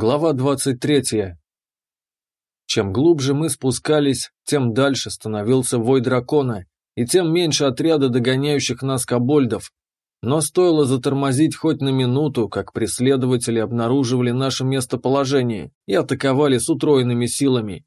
Глава 23. Чем глубже мы спускались, тем дальше становился вой дракона, и тем меньше отряда догоняющих нас кобольдов. Но стоило затормозить хоть на минуту, как преследователи обнаруживали наше местоположение и атаковали с утроенными силами.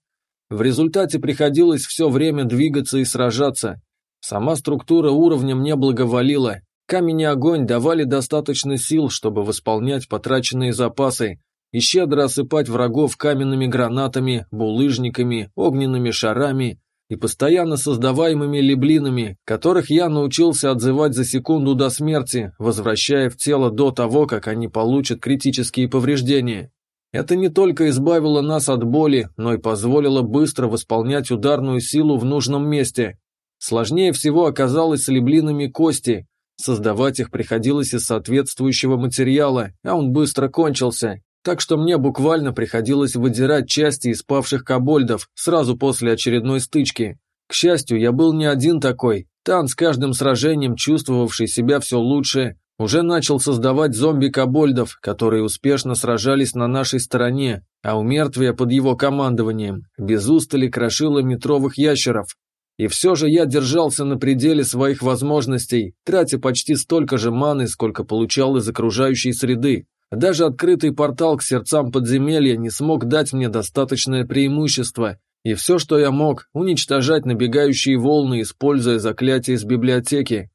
В результате приходилось все время двигаться и сражаться. Сама структура уровня мне благоволила. Камень и огонь давали достаточно сил, чтобы восполнять потраченные запасы, и щедро осыпать врагов каменными гранатами, булыжниками, огненными шарами и постоянно создаваемыми леблинами, которых я научился отзывать за секунду до смерти, возвращая в тело до того, как они получат критические повреждения. Это не только избавило нас от боли, но и позволило быстро восполнять ударную силу в нужном месте. Сложнее всего оказалось с леблинами кости. Создавать их приходилось из соответствующего материала, а он быстро кончился, так что мне буквально приходилось выдирать части из павших кобольдов сразу после очередной стычки. К счастью, я был не один такой. Тан, с каждым сражением чувствовавший себя все лучше, уже начал создавать зомби-кобольдов, которые успешно сражались на нашей стороне, а у мертвия под его командованием без устали крошило метровых ящеров. И все же я держался на пределе своих возможностей, тратя почти столько же маны, сколько получал из окружающей среды. Даже открытый портал к сердцам подземелья не смог дать мне достаточное преимущество, и все, что я мог, уничтожать набегающие волны, используя заклятие из библиотеки.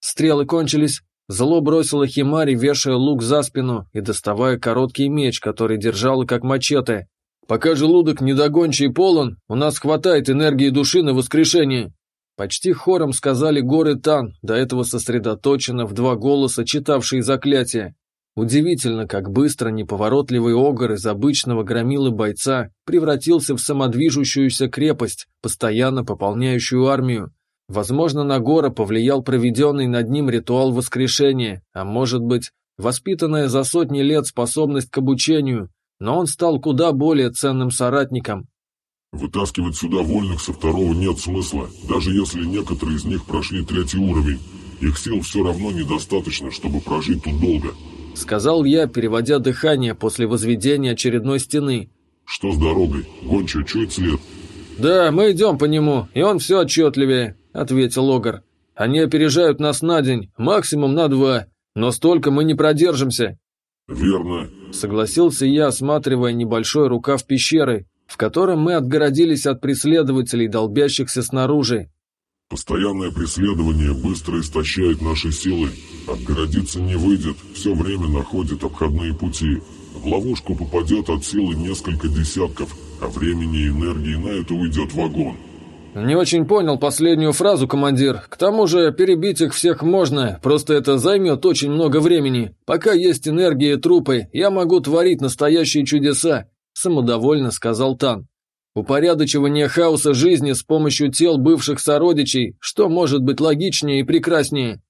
Стрелы кончились, зло бросило Химари, вешая лук за спину и доставая короткий меч, который держала как мачете. «Пока желудок недогончий полон, у нас хватает энергии души на воскрешение», Почти хором сказали горы Тан, до этого сосредоточенно в два голоса читавшие заклятие. Удивительно, как быстро неповоротливый огр из обычного громилы бойца превратился в самодвижущуюся крепость, постоянно пополняющую армию. Возможно, на Гора повлиял проведенный над ним ритуал воскрешения, а может быть, воспитанная за сотни лет способность к обучению, но он стал куда более ценным соратником. Вытаскивать сюда вольных со второго нет смысла, даже если некоторые из них прошли третий уровень. Их сил все равно недостаточно, чтобы прожить тут долго. — сказал я, переводя дыхание после возведения очередной стены. «Что с дорогой? Гончая чует след?» «Да, мы идем по нему, и он все отчетливее», — ответил Огар. «Они опережают нас на день, максимум на два, но столько мы не продержимся». «Верно», — согласился я, осматривая небольшой рукав пещеры, в котором мы отгородились от преследователей, долбящихся снаружи. Постоянное преследование быстро истощает наши силы. Отгородиться не выйдет, все время находит обходные пути. В ловушку попадет от силы несколько десятков, а времени и энергии на это уйдет вагон. «Не очень понял последнюю фразу, командир. К тому же перебить их всех можно, просто это займет очень много времени. Пока есть энергия и трупы, я могу творить настоящие чудеса», – самодовольно сказал Тан. Упорядочивание хаоса жизни с помощью тел бывших сородичей, что может быть логичнее и прекраснее?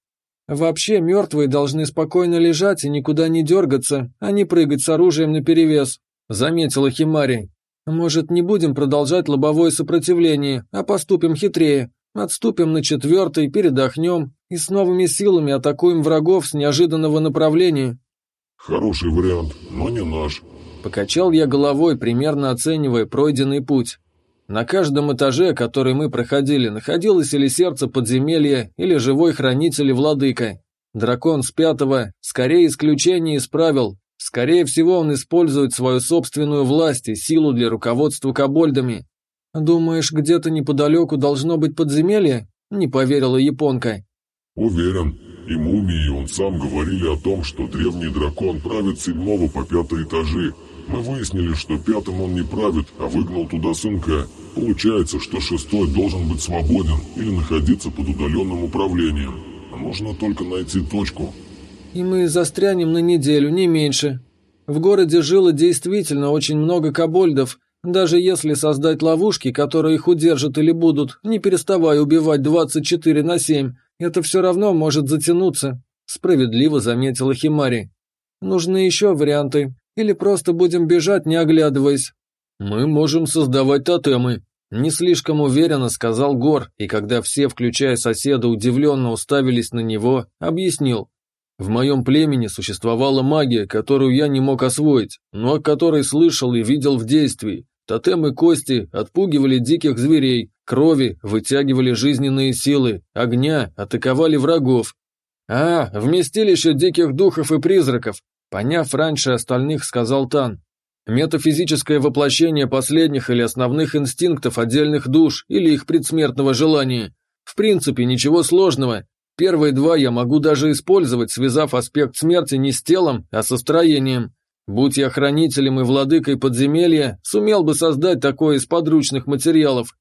Вообще мертвые должны спокойно лежать и никуда не дергаться, а не прыгать с оружием наперевес, заметила Химари. Может, не будем продолжать лобовое сопротивление, а поступим хитрее. Отступим на четвертый, передохнем и с новыми силами атакуем врагов с неожиданного направления. Хороший вариант, но не наш, Покачал я головой, примерно оценивая пройденный путь. На каждом этаже, который мы проходили, находилось или сердце подземелья, или живой хранитель и владыка. Дракон с пятого скорее исключение из правил. Скорее всего, он использует свою собственную власть и силу для руководства кобольдами. «Думаешь, где-то неподалеку должно быть подземелье?» – не поверила японка. «Уверен. И мумии, и он сам говорили о том, что древний дракон правит седьмого по пятый этажи, мы выяснили, что пятым он не правит, а выгнал туда сынка. Получается, что шестой должен быть свободен или находиться под удаленным управлением. А нужно только найти точку. И мы застрянем на неделю, не меньше. В городе жило действительно очень много кобольдов. Даже если создать ловушки, которые их удержат или будут, не переставая убивать 24 на 7, это все равно может затянуться, справедливо заметила Химари. Нужны еще варианты. Или просто будем бежать, не оглядываясь?» «Мы можем создавать тотемы», – не слишком уверенно сказал Гор, и когда все, включая соседа, удивленно уставились на него, объяснил. В моем племени существовала магия, которую я не мог освоить, но о которой слышал и видел в действии. Тотемы кости отпугивали диких зверей, крови вытягивали жизненные силы, огня атаковали врагов. А, вместилище диких духов и призраков, поняв раньше остальных, сказал Тан. Метафизическое воплощение последних или основных инстинктов отдельных душ или их предсмертного желания. В принципе, ничего сложного, Первые два я могу даже использовать, связав аспект смерти не с телом, а со строением. Будь я хранителем и владыкой подземелья, сумел бы создать такое из подручных материалов.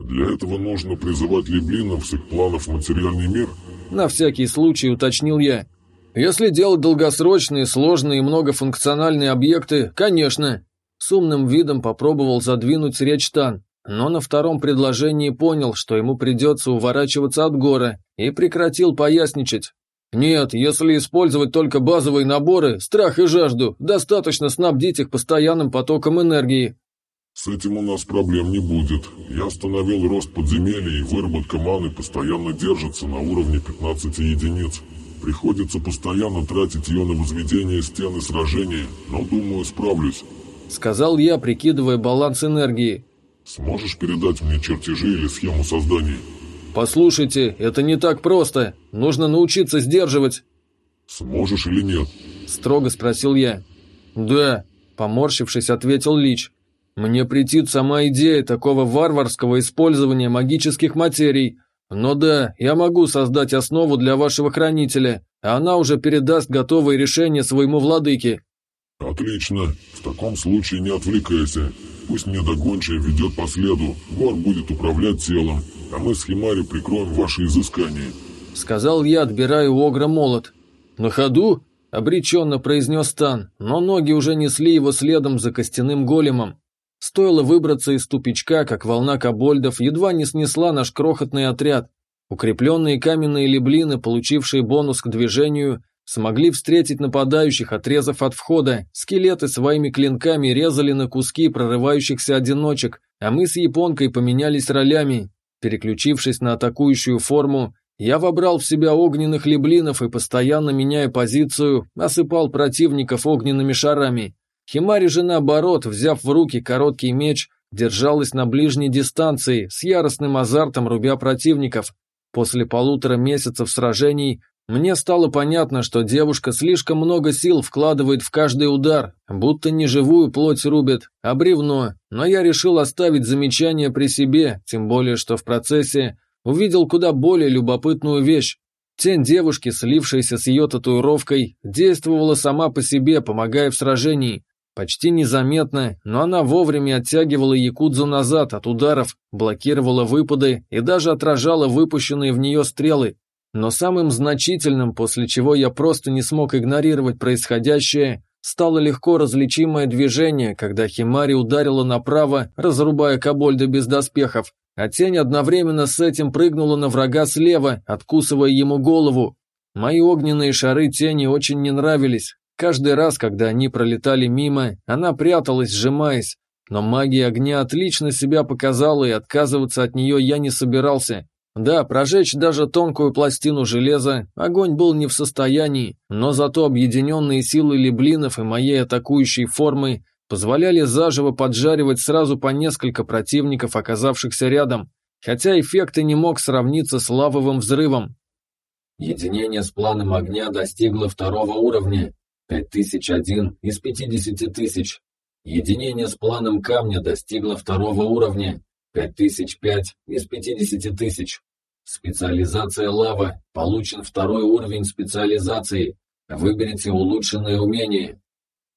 Для этого нужно призывать либлинов с их планов в материальный мир? На всякий случай уточнил я. Если делать долгосрочные, сложные и многофункциональные объекты, конечно. С умным видом попробовал задвинуть речь Тан но на втором предложении понял, что ему придется уворачиваться от гора, и прекратил поясничать. Нет, если использовать только базовые наборы, страх и жажду, достаточно снабдить их постоянным потоком энергии. С этим у нас проблем не будет. Я остановил рост подземелья и выработка маны постоянно держится на уровне 15 единиц. Приходится постоянно тратить ее на возведение стены сражения, но думаю справлюсь. Сказал я, прикидывая баланс энергии. Сможешь передать мне чертежи или схему создания? Послушайте, это не так просто. Нужно научиться сдерживать. Сможешь или нет? Строго спросил я. Да, поморщившись, ответил Лич. Мне претит сама идея такого варварского использования магических материй. Но да, я могу создать основу для вашего хранителя, а она уже передаст готовые решения своему владыке. Отлично. В таком случае не отвлекайся. Пусть недогончая ведет по следу, Гор будет управлять телом, а мы с Химари прикроем ваши изыскания. Сказал я, отбирая у Огра молот. На ходу? Обреченно произнес Тан, но ноги уже несли его следом за костяным големом. Стоило выбраться из тупичка, как волна кобольдов едва не снесла наш крохотный отряд. Укрепленные каменные леблины, получившие бонус к движению, Смогли встретить нападающих, отрезав от входа. Скелеты своими клинками резали на куски прорывающихся одиночек, а мы с японкой поменялись ролями. Переключившись на атакующую форму, я вобрал в себя огненных леблинов и, постоянно меняя позицию, осыпал противников огненными шарами. Химари же, наоборот, взяв в руки короткий меч, держалась на ближней дистанции, с яростным азартом рубя противников. После полутора месяцев сражений мне стало понятно, что девушка слишком много сил вкладывает в каждый удар, будто не живую плоть рубит, а бревно, но я решил оставить замечание при себе, тем более, что в процессе увидел куда более любопытную вещь. Тень девушки, слившаяся с ее татуировкой, действовала сама по себе, помогая в сражении. Почти незаметно, но она вовремя оттягивала Якудзу назад от ударов, блокировала выпады и даже отражала выпущенные в нее стрелы. Но самым значительным, после чего я просто не смог игнорировать происходящее, стало легко различимое движение, когда Химари ударила направо, разрубая Кобольда без доспехов, а тень одновременно с этим прыгнула на врага слева, откусывая ему голову. Мои огненные шары тени очень не нравились. Каждый раз, когда они пролетали мимо, она пряталась, сжимаясь. Но магия огня отлично себя показала, и отказываться от нее я не собирался. Да, прожечь даже тонкую пластину железа огонь был не в состоянии, но зато объединенные силы леблинов и моей атакующей формы позволяли заживо поджаривать сразу по несколько противников, оказавшихся рядом, хотя эффект и не мог сравниться с лавовым взрывом. Единение с планом огня достигло второго уровня, 5001 из 50 тысяч. Единение с планом камня достигло второго уровня, 5005 из 50 тысяч. Специализация лава. Получен второй уровень специализации. Выберите улучшенное умение.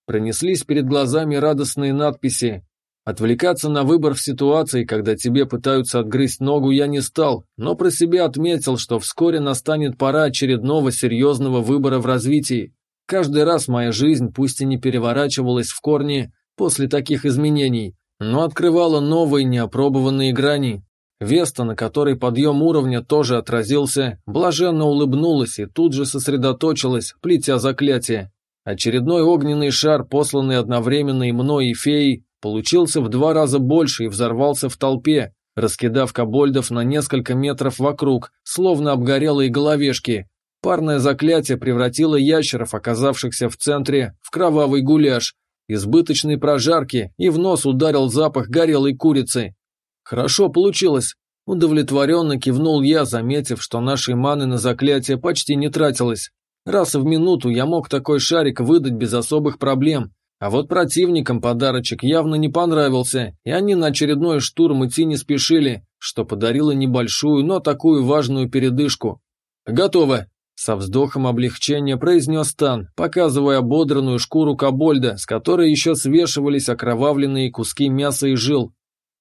Пронеслись перед глазами радостные надписи. Отвлекаться на выбор в ситуации, когда тебе пытаются отгрызть ногу, я не стал, но про себя отметил, что вскоре настанет пора очередного серьезного выбора в развитии. Каждый раз моя жизнь, пусть и не переворачивалась в корне после таких изменений, но открывала новые неопробованные грани. Веста, на которой подъем уровня тоже отразился, блаженно улыбнулась и тут же сосредоточилась, плетя заклятие. Очередной огненный шар, посланный одновременно и мной, и феей, получился в два раза больше и взорвался в толпе, раскидав кобольдов на несколько метров вокруг, словно обгорелые головешки. Парное заклятие превратило ящеров, оказавшихся в центре, в кровавый гуляш, избыточной прожарки, и в нос ударил запах горелой курицы. Хорошо получилось. Удовлетворенно кивнул я, заметив, что нашей маны на заклятие почти не тратилось. Раз в минуту я мог такой шарик выдать без особых проблем, а вот противникам подарочек явно не понравился, и они на очередной штурм идти не спешили, что подарило небольшую, но такую важную передышку. «Готово!» – со вздохом облегчения произнес Тан, показывая ободранную шкуру кобольда, с которой еще свешивались окровавленные куски мяса и жил.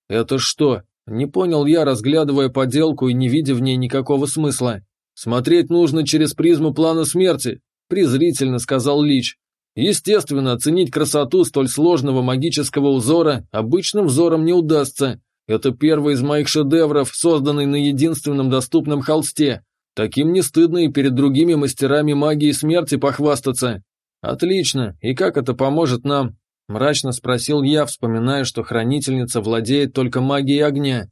«Это что?» – не понял я, разглядывая поделку и не видя в ней никакого смысла. «Смотреть нужно через призму плана смерти», – презрительно сказал Лич. Естественно, оценить красоту столь сложного магического узора обычным взором не удастся. Это первый из моих шедевров, созданный на единственном доступном холсте. Таким не стыдно и перед другими мастерами магии смерти похвастаться. Отлично, и как это поможет нам? Мрачно спросил я, вспоминая, что хранительница владеет только магией огня.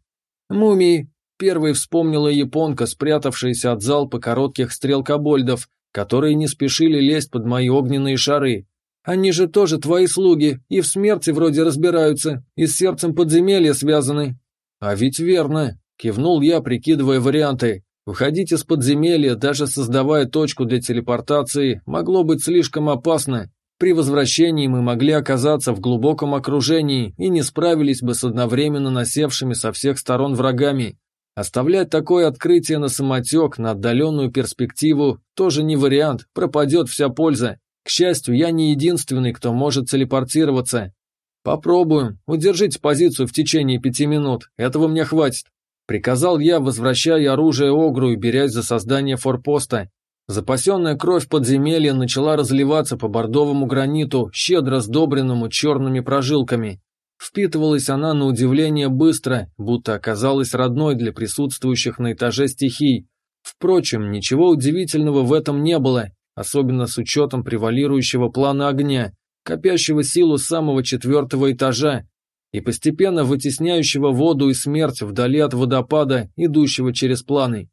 Мумии. Первой вспомнила японка, спрятавшаяся от залпа коротких стрел кобольдов, которые не спешили лезть под мои огненные шары. Они же тоже твои слуги, и в смерти вроде разбираются, и с сердцем подземелья связаны. А ведь верно, кивнул я, прикидывая варианты. Выходить из подземелья, даже создавая точку для телепортации, могло быть слишком опасно. При возвращении мы могли оказаться в глубоком окружении и не справились бы с одновременно насевшими со всех сторон врагами. Оставлять такое открытие на самотек, на отдаленную перспективу, тоже не вариант, пропадет вся польза. К счастью, я не единственный, кто может телепортироваться. Попробуем, удержите позицию в течение пяти минут, этого мне хватит. Приказал я, возвращая оружие Огру и берясь за создание форпоста. Запасенная кровь подземелья начала разливаться по бордовому граниту, щедро сдобренному черными прожилками. Впитывалась она на удивление быстро, будто оказалась родной для присутствующих на этаже стихий. Впрочем, ничего удивительного в этом не было, особенно с учетом превалирующего плана огня, копящего силу самого четвертого этажа и постепенно вытесняющего воду и смерть вдали от водопада, идущего через планы.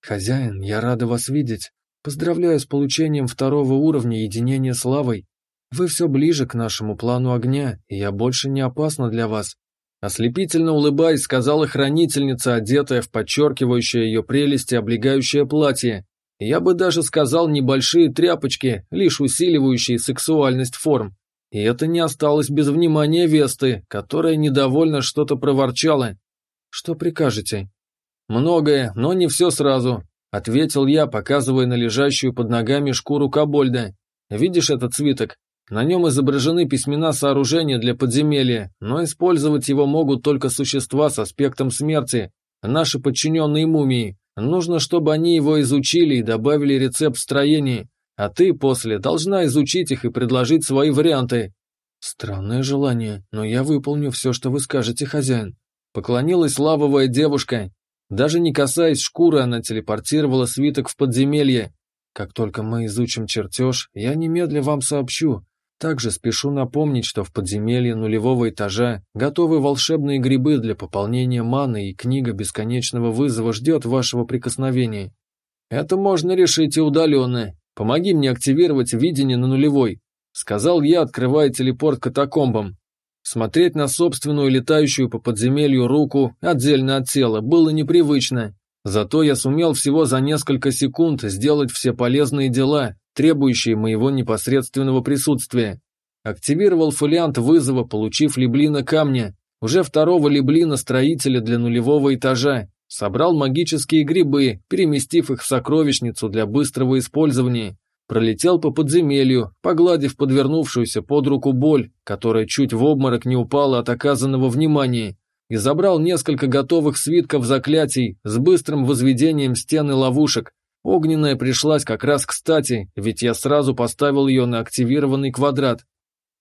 «Хозяин, я рада вас видеть. Поздравляю с получением второго уровня единения славой. Вы все ближе к нашему плану огня, и я больше не опасна для вас. Ослепительно улыбаясь, сказала хранительница, одетая в подчеркивающее ее прелести облегающее платье. Я бы даже сказал небольшие тряпочки, лишь усиливающие сексуальность форм. И это не осталось без внимания Весты, которая недовольно что-то проворчала. «Что прикажете?» «Многое, но не все сразу», — ответил я, показывая на лежащую под ногами шкуру кобольда. «Видишь этот свиток? На нем изображены письмена сооружения для подземелья, но использовать его могут только существа с аспектом смерти, наши подчиненные мумии. Нужно, чтобы они его изучили и добавили рецепт строения, а ты после должна изучить их и предложить свои варианты. Странное желание, но я выполню все, что вы скажете, хозяин. Поклонилась лавовая девушка. Даже не касаясь шкуры, она телепортировала свиток в подземелье. Как только мы изучим чертеж, я немедля вам сообщу, также спешу напомнить, что в подземелье нулевого этажа готовы волшебные грибы для пополнения маны, и книга бесконечного вызова ждет вашего прикосновения. Это можно решить и удаленно. Помоги мне активировать видение на нулевой, сказал я, открывая телепорт катакомбам. Смотреть на собственную летающую по подземелью руку отдельно от тела было непривычно. Зато я сумел всего за несколько секунд сделать все полезные дела, требующие моего непосредственного присутствия. Активировал фолиант вызова, получив либлина камня, уже второго либлина строителя для нулевого этажа, собрал магические грибы, переместив их в сокровищницу для быстрого использования, пролетел по подземелью, погладив подвернувшуюся под руку боль, которая чуть в обморок не упала от оказанного внимания, и забрал несколько готовых свитков заклятий с быстрым возведением стены ловушек, Огненная пришлась как раз кстати, ведь я сразу поставил ее на активированный квадрат.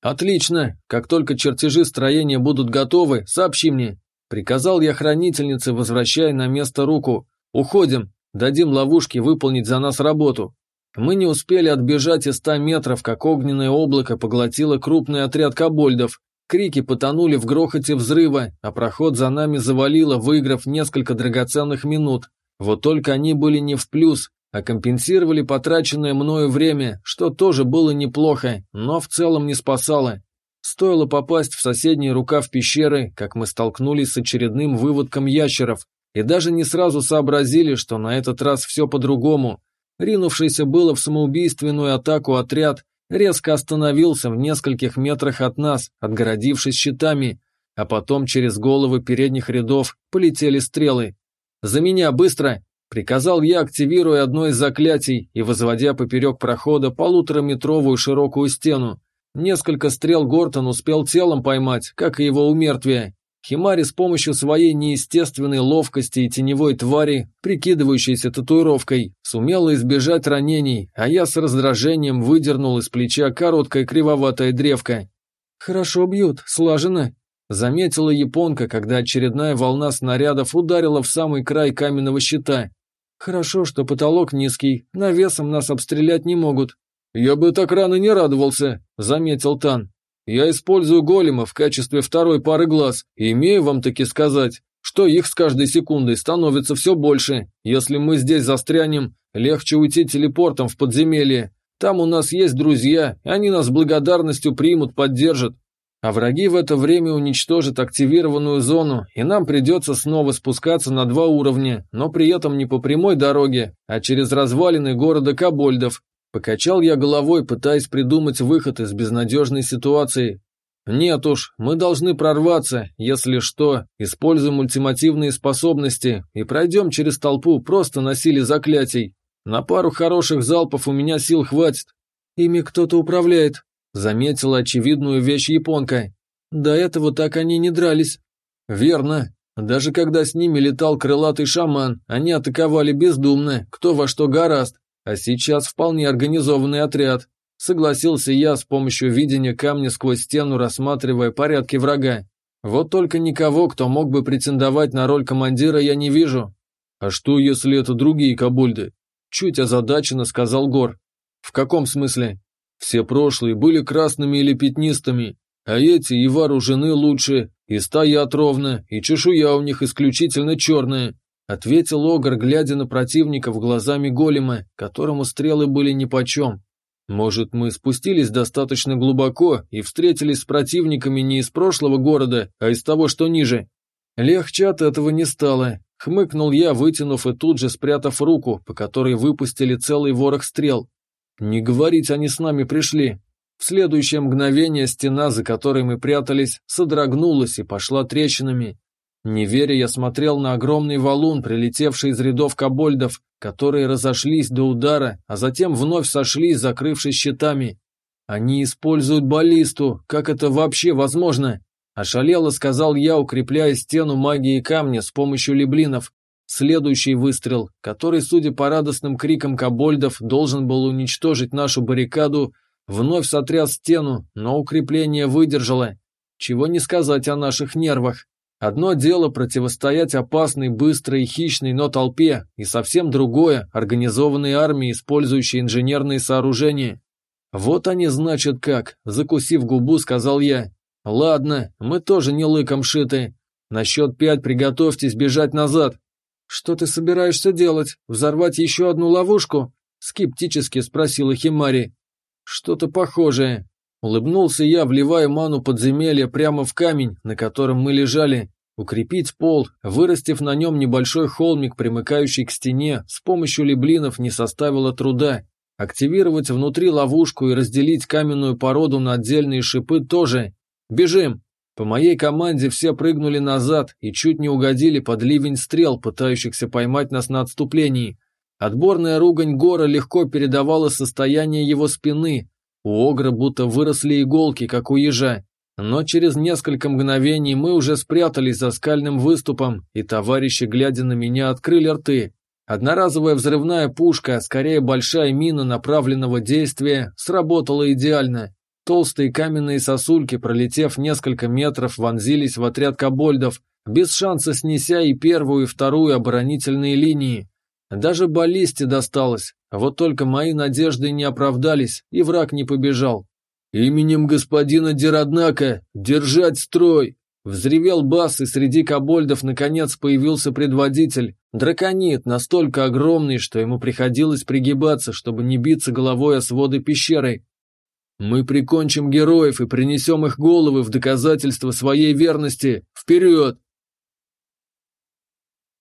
«Отлично! Как только чертежи строения будут готовы, сообщи мне!» Приказал я хранительнице, возвращая на место руку. «Уходим! Дадим ловушке выполнить за нас работу!» Мы не успели отбежать и ста метров, как огненное облако поглотило крупный отряд кобольдов. Крики потонули в грохоте взрыва, а проход за нами завалило, выиграв несколько драгоценных минут. Вот только они были не в плюс, а компенсировали потраченное мною время, что тоже было неплохо, но в целом не спасало. Стоило попасть в соседний рукав пещеры, как мы столкнулись с очередным выводком ящеров, и даже не сразу сообразили, что на этот раз все по-другому. Ринувшийся было в самоубийственную атаку отряд резко остановился в нескольких метрах от нас, отгородившись щитами, а потом через головы передних рядов полетели стрелы. «За меня, быстро!» – приказал я, активируя одно из заклятий и возводя поперек прохода полутораметровую широкую стену. Несколько стрел Гортон успел телом поймать, как и его умертвие. Химари с помощью своей неестественной ловкости и теневой твари, прикидывающейся татуировкой, сумела избежать ранений, а я с раздражением выдернул из плеча короткое кривоватое древко. «Хорошо бьют, слаженно», — заметила японка, когда очередная волна снарядов ударила в самый край каменного щита. «Хорошо, что потолок низкий, навесом нас обстрелять не могут». «Я бы так рано не радовался», — заметил Тан. Я использую голема в качестве второй пары глаз и имею вам таки сказать, что их с каждой секундой становится все больше. Если мы здесь застрянем, легче уйти телепортом в подземелье. Там у нас есть друзья, они нас благодарностью примут, поддержат. А враги в это время уничтожат активированную зону, и нам придется снова спускаться на два уровня, но при этом не по прямой дороге, а через развалины города Кабольдов, Покачал я головой, пытаясь придумать выход из безнадежной ситуации. Нет уж, мы должны прорваться, если что, используем ультимативные способности и пройдем через толпу просто на силе заклятий. На пару хороших залпов у меня сил хватит. Ими кто-то управляет, заметила очевидную вещь японка. До этого так они не дрались. Верно. Даже когда с ними летал крылатый шаман, они атаковали бездумно, кто во что гораст. А сейчас вполне организованный отряд. Согласился я с помощью видения камня сквозь стену, рассматривая порядки врага. Вот только никого, кто мог бы претендовать на роль командира, я не вижу. А что, если это другие кабульды? Чуть озадаченно сказал Гор. В каком смысле? Все прошлые были красными или пятнистыми, а эти и вооружены лучше, и стоят ровно, и чешуя у них исключительно черная ответил Огр, глядя на противников глазами голема, которому стрелы были нипочем. Может, мы спустились достаточно глубоко и встретились с противниками не из прошлого города, а из того, что ниже? Легче от этого не стало. Хмыкнул я, вытянув и тут же спрятав руку, по которой выпустили целый ворох стрел. Не говорить они с нами пришли. В следующее мгновение стена, за которой мы прятались, содрогнулась и пошла трещинами. Не веря, я смотрел на огромный валун, прилетевший из рядов кобольдов, которые разошлись до удара, а затем вновь сошлись, закрывшись щитами. Они используют баллисту, как это вообще возможно? Ошалело, сказал я, укрепляя стену магии камня с помощью леблинов. Следующий выстрел, который, судя по радостным крикам кобольдов, должен был уничтожить нашу баррикаду, вновь сотряс стену, но укрепление выдержало. Чего не сказать о наших нервах. Одно дело противостоять опасной, быстрой и хищной, но толпе, и совсем другое – организованной армии, использующей инженерные сооружения. Вот они, значит, как, закусив губу, сказал я. Ладно, мы тоже не лыком шиты. На счет пять приготовьтесь бежать назад. Что ты собираешься делать? Взорвать еще одну ловушку? Скептически спросила Химари. Что-то похожее. Улыбнулся я, вливая ману подземелья прямо в камень, на котором мы лежали. Укрепить пол, вырастив на нем небольшой холмик, примыкающий к стене, с помощью леблинов не составило труда. Активировать внутри ловушку и разделить каменную породу на отдельные шипы тоже. Бежим! По моей команде все прыгнули назад и чуть не угодили под ливень стрел, пытающихся поймать нас на отступлении. Отборная ругань гора легко передавала состояние его спины, у Огра будто выросли иголки, как у ежа. Но через несколько мгновений мы уже спрятались за скальным выступом, и товарищи, глядя на меня, открыли рты. Одноразовая взрывная пушка, скорее большая мина направленного действия, сработала идеально. Толстые каменные сосульки, пролетев несколько метров, вонзились в отряд кобольдов, без шанса снеся и первую, и вторую оборонительные линии. Даже баллисте досталось, вот только мои надежды не оправдались, и враг не побежал. «Именем господина Дероднака держать строй!» Взревел бас, и среди кобольдов наконец появился предводитель. Драконит, настолько огромный, что ему приходилось пригибаться, чтобы не биться головой о своды пещеры. «Мы прикончим героев и принесем их головы в доказательство своей верности! Вперед!»